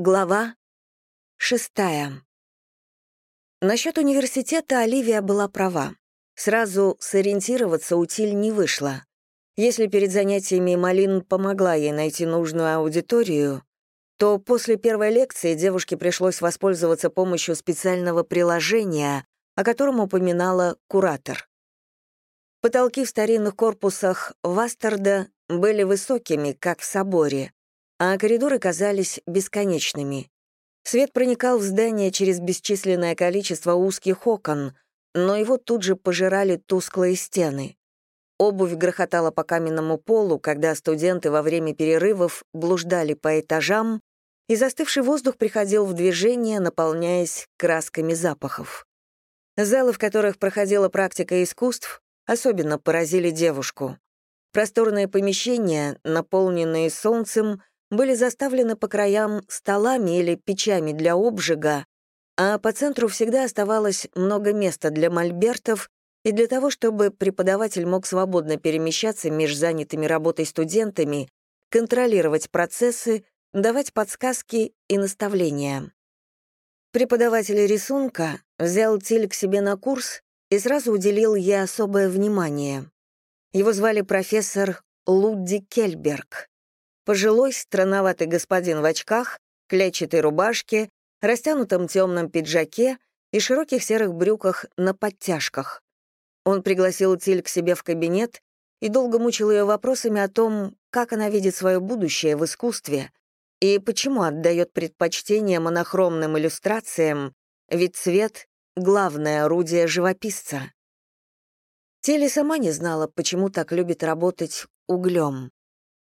Глава шестая. Насчет университета Оливия была права. Сразу сориентироваться у Тиль не вышло. Если перед занятиями Малин помогла ей найти нужную аудиторию, то после первой лекции девушке пришлось воспользоваться помощью специального приложения, о котором упоминала куратор. Потолки в старинных корпусах Вастерда были высокими, как в соборе, а коридоры казались бесконечными. Свет проникал в здание через бесчисленное количество узких окон, но его тут же пожирали тусклые стены. Обувь грохотала по каменному полу, когда студенты во время перерывов блуждали по этажам, и застывший воздух приходил в движение, наполняясь красками запахов. Залы, в которых проходила практика искусств, особенно поразили девушку. Просторные помещения, наполненные солнцем, были заставлены по краям столами или печами для обжига, а по центру всегда оставалось много места для мольбертов и для того, чтобы преподаватель мог свободно перемещаться между занятыми работой студентами, контролировать процессы, давать подсказки и наставления. Преподаватель рисунка взял Тиль к себе на курс и сразу уделил ей особое внимание. Его звали профессор Лудди Кельберг. Пожилой, странноватый господин в очках, клетчатой рубашке, растянутом темном пиджаке и широких серых брюках на подтяжках. Он пригласил Тиль к себе в кабинет и долго мучил ее вопросами о том, как она видит свое будущее в искусстве и почему отдает предпочтение монохромным иллюстрациям, ведь цвет — главное орудие живописца. Телли сама не знала, почему так любит работать углем.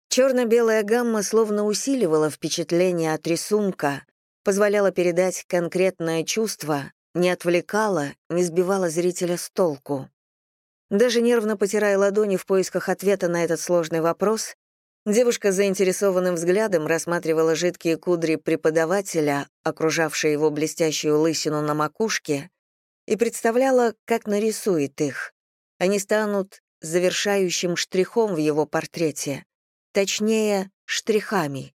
Черно-белая гамма словно усиливала впечатление от рисунка, позволяла передать конкретное чувство, не отвлекала, не сбивала зрителя с толку. Даже нервно потирая ладони в поисках ответа на этот сложный вопрос, девушка заинтересованным взглядом рассматривала жидкие кудри преподавателя, окружавшие его блестящую лысину на макушке, и представляла, как нарисует их. Они станут завершающим штрихом в его портрете точнее, штрихами,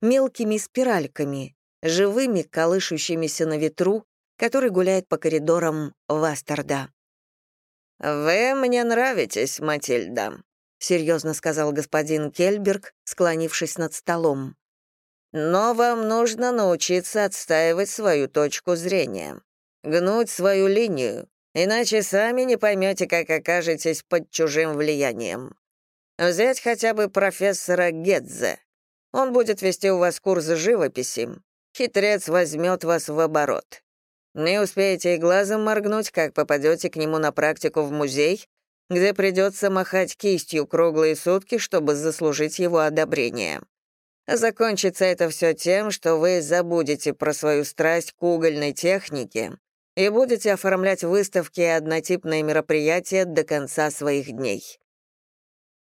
мелкими спиральками, живыми, колышущимися на ветру, который гуляет по коридорам Вастерда. «Вы мне нравитесь, Матильда», — серьезно сказал господин Кельберг, склонившись над столом. «Но вам нужно научиться отстаивать свою точку зрения, гнуть свою линию, иначе сами не поймете, как окажетесь под чужим влиянием. Взять хотя бы профессора Гедзе. Он будет вести у вас курс живописи. Хитрец возьмет вас в оборот. Не успеете и глазом моргнуть, как попадете к нему на практику в музей, где придется махать кистью круглые сутки, чтобы заслужить его одобрение. Закончится это все тем, что вы забудете про свою страсть к угольной технике и будете оформлять выставки и однотипные мероприятия до конца своих дней.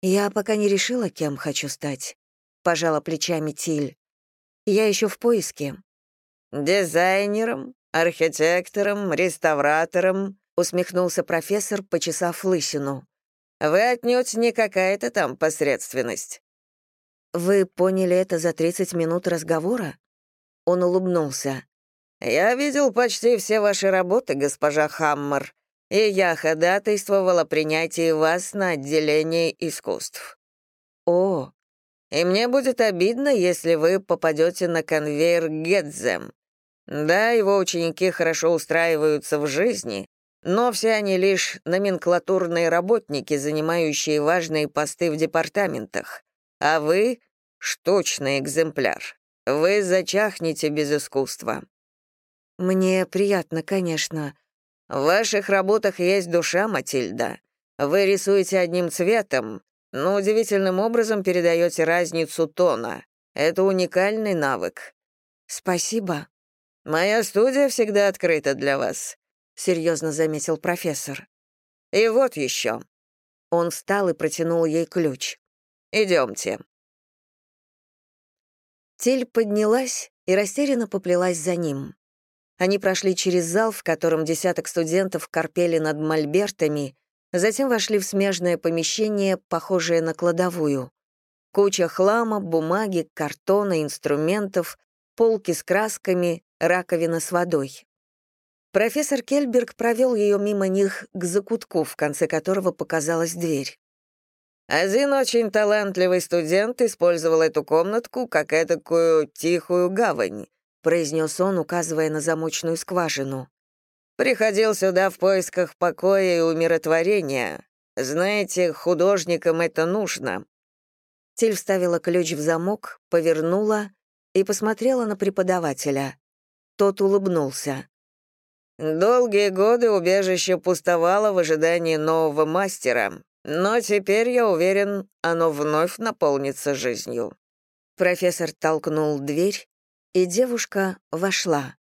«Я пока не решила, кем хочу стать», — пожала плечами Тиль. «Я еще в поиске». «Дизайнером, архитектором, реставратором», — усмехнулся профессор, почесав лысину. «Вы отнюдь не какая-то там посредственность». «Вы поняли это за 30 минут разговора?» Он улыбнулся. «Я видел почти все ваши работы, госпожа Хаммер и я ходатайствовала о принятии вас на отделение искусств. О, и мне будет обидно, если вы попадете на конвейер Гетзем. Да, его ученики хорошо устраиваются в жизни, но все они лишь номенклатурные работники, занимающие важные посты в департаментах. А вы — штучный экземпляр. Вы зачахнете без искусства. Мне приятно, конечно, в ваших работах есть душа, Матильда. Вы рисуете одним цветом, но удивительным образом передаете разницу тона. Это уникальный навык. Спасибо. Моя студия всегда открыта для вас, серьезно заметил профессор. И вот еще. Он встал и протянул ей ключ. Идемте. Тель поднялась и растерянно поплелась за ним. Они прошли через зал, в котором десяток студентов корпели над мольбертами, затем вошли в смежное помещение, похожее на кладовую. Куча хлама, бумаги, картона, инструментов, полки с красками, раковина с водой. Профессор Кельберг провел ее мимо них к закутку, в конце которого показалась дверь. Один очень талантливый студент использовал эту комнатку как этакую тихую гавань, произнес он, указывая на замочную скважину. Приходил сюда в поисках покоя и умиротворения. Знаете, художникам это нужно. Тиль вставила ключ в замок, повернула и посмотрела на преподавателя. Тот улыбнулся. Долгие годы убежище пустовало в ожидании нового мастера, но теперь, я уверен, оно вновь наполнится жизнью». Профессор толкнул дверь, и девушка вошла.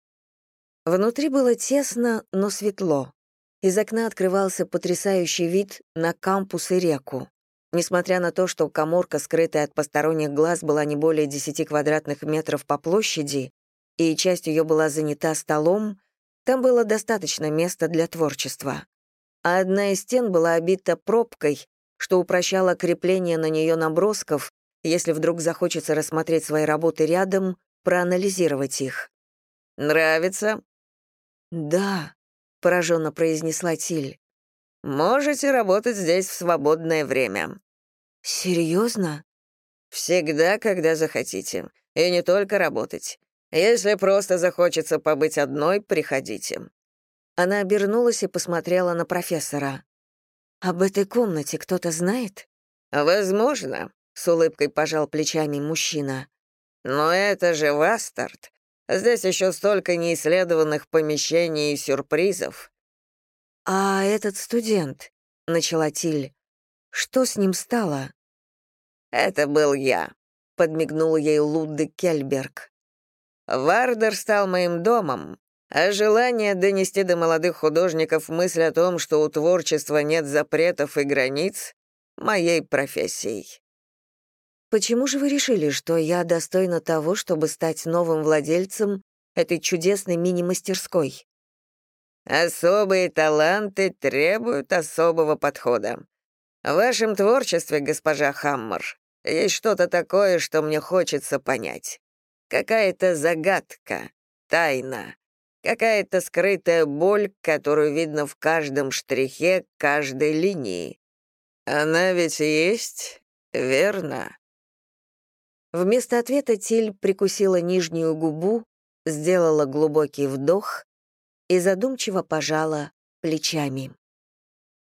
Внутри было тесно, но светло. Из окна открывался потрясающий вид на кампус и реку. Несмотря на то, что коморка, скрытая от посторонних глаз, была не более 10 квадратных метров по площади, и часть ее была занята столом, там было достаточно места для творчества. А одна из стен была обита пробкой, что упрощало крепление на нее набросков, если вдруг захочется рассмотреть свои работы рядом, проанализировать их. «Нравится?» «Да», — пораженно произнесла Тиль. «Можете работать здесь в свободное время». «Серьезно?» «Всегда, когда захотите. И не только работать. Если просто захочется побыть одной, приходите». Она обернулась и посмотрела на профессора. «Об этой комнате кто-то знает?» «Возможно», — с улыбкой пожал плечами мужчина. «Но это же Вастард. Здесь еще столько неисследованных помещений и сюрпризов». «А этот студент», — начала Тиль, — «что с ним стало?» «Это был я», — подмигнул ей Лудде Кельберг. Вардер стал моим домом, а желание донести до молодых художников мысль о том, что у творчества нет запретов и границ, моей профессией. Почему же вы решили, что я достойна того, чтобы стать новым владельцем этой чудесной мини-мастерской? Особые таланты требуют особого подхода. В вашем творчестве, госпожа Хаммер, есть что-то такое, что мне хочется понять. Какая-то загадка, тайна, какая-то скрытая боль, которую видно в каждом штрихе каждой линии. Она ведь есть, верно? Вместо ответа Тиль прикусила нижнюю губу, сделала глубокий вдох и задумчиво пожала плечами.